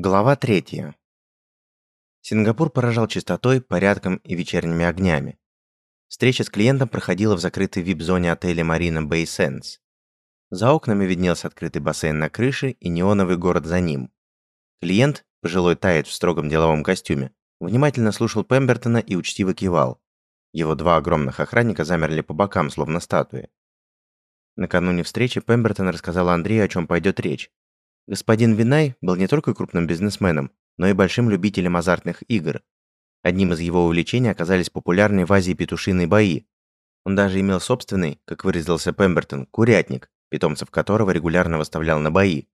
Глава 3. Сингапур поражал чистотой, порядком и вечерними огнями. Встреча с клиентом проходила в закрытой вип-зоне отеля Marina Bay Sands. За окнами виднелся открытый бассейн на крыше и неоновый город за ним. Клиент, пожилой тает в строгом деловом костюме, внимательно слушал Пембертона и учтиво кивал. Его два огромных охранника замерли по бокам, словно статуи. Накануне встречи Пембертон рассказал Андрею, о чем пойдет речь, Господин Винай был не только крупным бизнесменом, но и большим любителем азартных игр. Одним из его увлечений оказались популярные в Азии петушиные бои. Он даже имел собственный, как выразился Пембертон, курятник, питомцев которого регулярно выставлял на бои.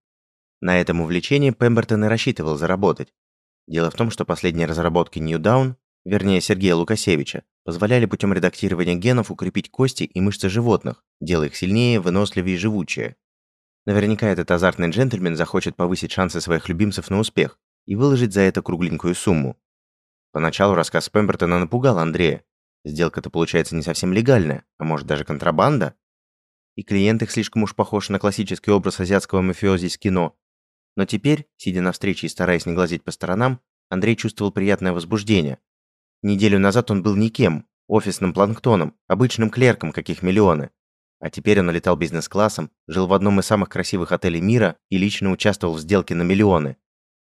На этом увлечении Пембертон и рассчитывал заработать. Дело в том, что последние разработки New Down, вернее Сергея Лукасевича, позволяли путем редактирования генов укрепить кости и мышцы животных, делая их сильнее, выносливее и живучее. Наверняка этот азартный джентльмен захочет повысить шансы своих любимцев на успех и выложить за это кругленькую сумму. Поначалу рассказ Пембертона напугал Андрея. Сделка-то получается не совсем легальная, а может даже контрабанда. И клиент их слишком уж похож на классический образ азиатского мафиози из кино. Но теперь, сидя на встрече и стараясь не глазеть по сторонам, Андрей чувствовал приятное возбуждение. Неделю назад он был никем, офисным планктоном, обычным клерком, каких миллионы. А теперь он летал бизнес-классом, жил в одном из самых красивых отелей мира и лично участвовал в сделке на миллионы.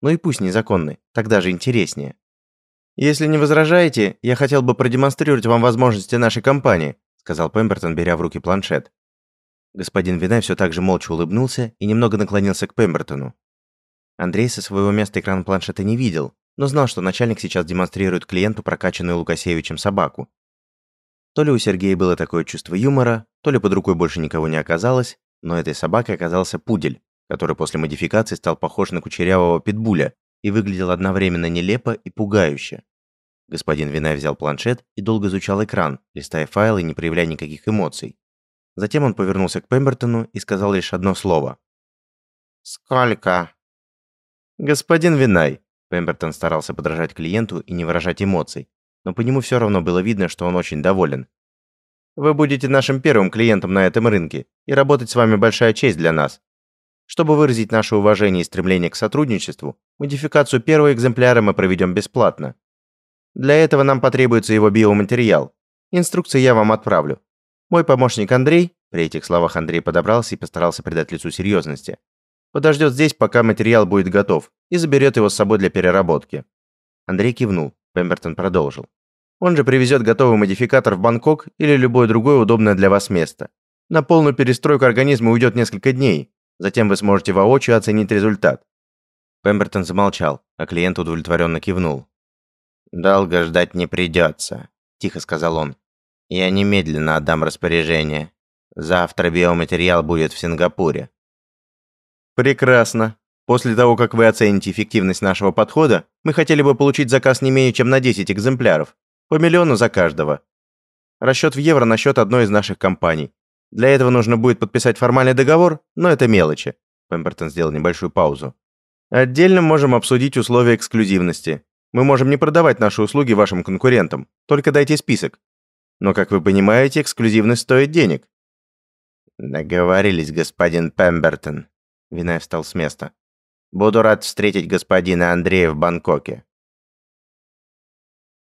Ну и пусть незаконный, тогда же интереснее. «Если не возражаете, я хотел бы продемонстрировать вам возможности нашей компании», сказал Пембертон, беря в руки планшет. Господин Винай все так же молча улыбнулся и немного наклонился к Пембертону. Андрей со своего места экран планшета не видел, но знал, что начальник сейчас демонстрирует клиенту прокачанную Лукасевичем собаку. То ли у Сергея было такое чувство юмора, то ли под рукой больше никого не оказалось, но этой собакой оказался пудель, который после модификации стал похож на кучерявого питбуля и выглядел одновременно нелепо и пугающе. Господин Винай взял планшет и долго изучал экран, листая файлы не проявляя никаких эмоций. Затем он повернулся к Пембертону и сказал лишь одно слово. «Сколько?» «Господин Винай», Пембертон старался подражать клиенту и не выражать эмоций, но по нему все равно было видно, что он очень доволен. «Вы будете нашим первым клиентом на этом рынке, и работать с вами большая честь для нас. Чтобы выразить наше уважение и стремление к сотрудничеству, модификацию первого экземпляра мы проведем бесплатно. Для этого нам потребуется его биоматериал. Инструкции я вам отправлю. Мой помощник Андрей, при этих словах Андрей подобрался и постарался придать лицу серьезности, подождет здесь, пока материал будет готов, и заберет его с собой для переработки. Андрей кивнул. Пембертон продолжил. Он же привезет готовый модификатор в Бангкок или любое другое удобное для вас место. На полную перестройку организма уйдет несколько дней. Затем вы сможете воочию оценить результат. Пембертон замолчал, а клиент удовлетворенно кивнул. «Долго ждать не придется», – тихо сказал он. «Я немедленно отдам распоряжение. Завтра биоматериал будет в Сингапуре». «Прекрасно», После того, как вы оцените эффективность нашего подхода, мы хотели бы получить заказ не менее чем на 10 экземпляров. По миллиону за каждого. Расчет в евро на счет одной из наших компаний. Для этого нужно будет подписать формальный договор, но это мелочи. Пембертон сделал небольшую паузу. Отдельно можем обсудить условия эксклюзивности. Мы можем не продавать наши услуги вашим конкурентам, только дайте список. Но, как вы понимаете, эксклюзивность стоит денег. Договорились, господин Пембертон. Винай встал с места. Буду рад встретить господина Андрея в Бангкоке.